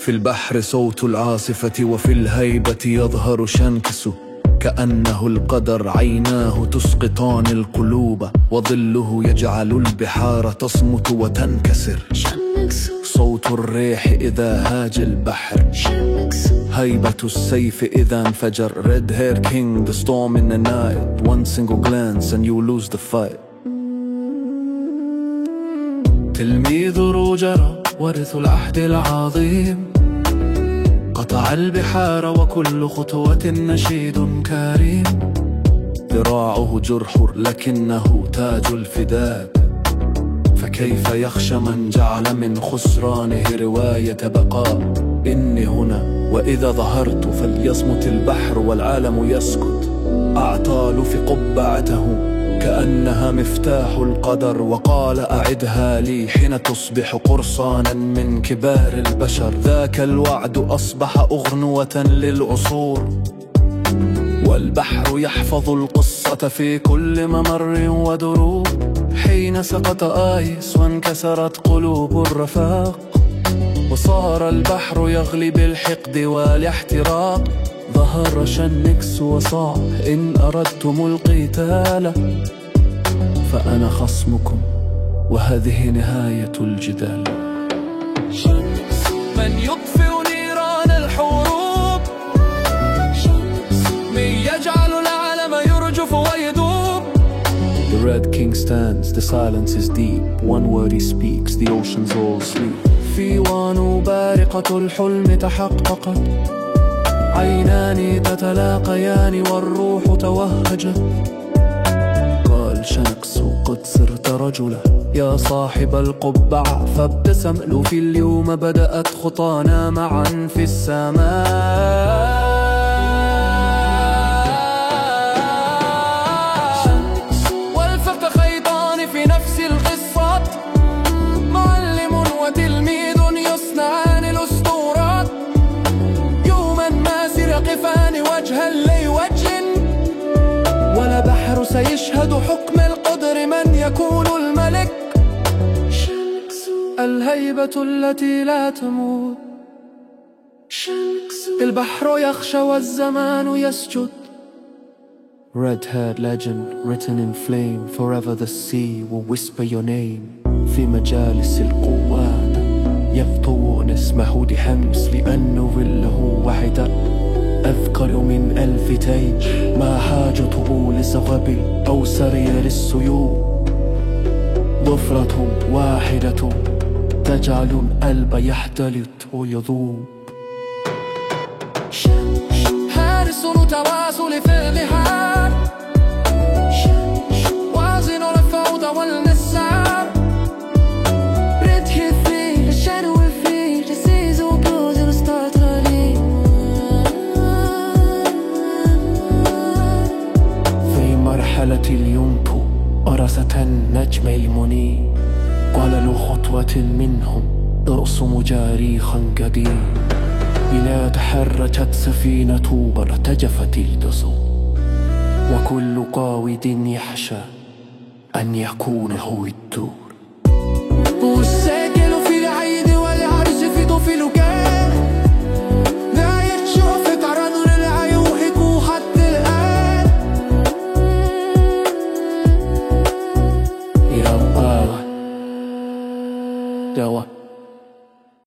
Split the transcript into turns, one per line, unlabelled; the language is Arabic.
في البحر صوت العاصفة وفي الهيبة يظهر شنكس كأنه القدر عيناه تسقطان القلوب وظله يجعل البحار تصمت وتنكسر. صوت الريح إذا هاج البحر. هيبة السيف إذا انفجر. Red hair king the storm in the night. One single glance and you lose the fight. تلميذ روجر ورث العهد العظيم. قطع البحار وكل خطوة نشيد كريم. ذراعه جرح لكنه تاج الفداء. فكيف يخشى من جعل من خسرانه رواية بقاء؟ إني هنا وإذا ظهرت فليصمت البحر والعالم يسكت. أعطال في قبعته كأنها مفتاح القدر وقال أعدها لي حين تصبح قرصانا من كبار البشر. ذاك الوعد أصبح أغنوة للعصور. والبحر يحفظ القصة في كل ممر ودروب. حين سقط آيس وانكسرت قلوب الرفاق. وصار البحر يغلي بالحقد والاحتراق. ظهر شنكس وصاح إن أردتم القتال فأنا خصمكم وهذه نهاية الجدال. من يطفئ نيران الحروب. من يجعل العالم يرجف ويدوب The Red King stands, the silence is deep. One word he speaks, the oceans all sleep. فيوان بارقة الحلم تحققت. عينان تتلاقيان والروح توهجت قال شنكس قد صرت رجلا. يا صاحب القبعة فابتسم. له في اليوم بدأت خطانا معا في السماء. سيشهد حكم القدر من يكون الملك. الهيبة التي لا تموت. البحر يخشى والزمان يسجد. Red-haired legend written in flame Forever the sea will whisper your name. في مجالس القوات يبطون اسمه دحمس لأنه ظله أذكر من ألف تيج ما حاجة طبول سغب أو سري للسيوف. ضفرة واحدة تجعل القلب يحتلط ويذوب. حارس تواصل في أرسة النجم المنير. قال له خطوة منهم. ارسم جاريخا قديم إذا تحركت سفينة ارتجفت الجسور. وكل قاود يحشى أن يكون هو الدور.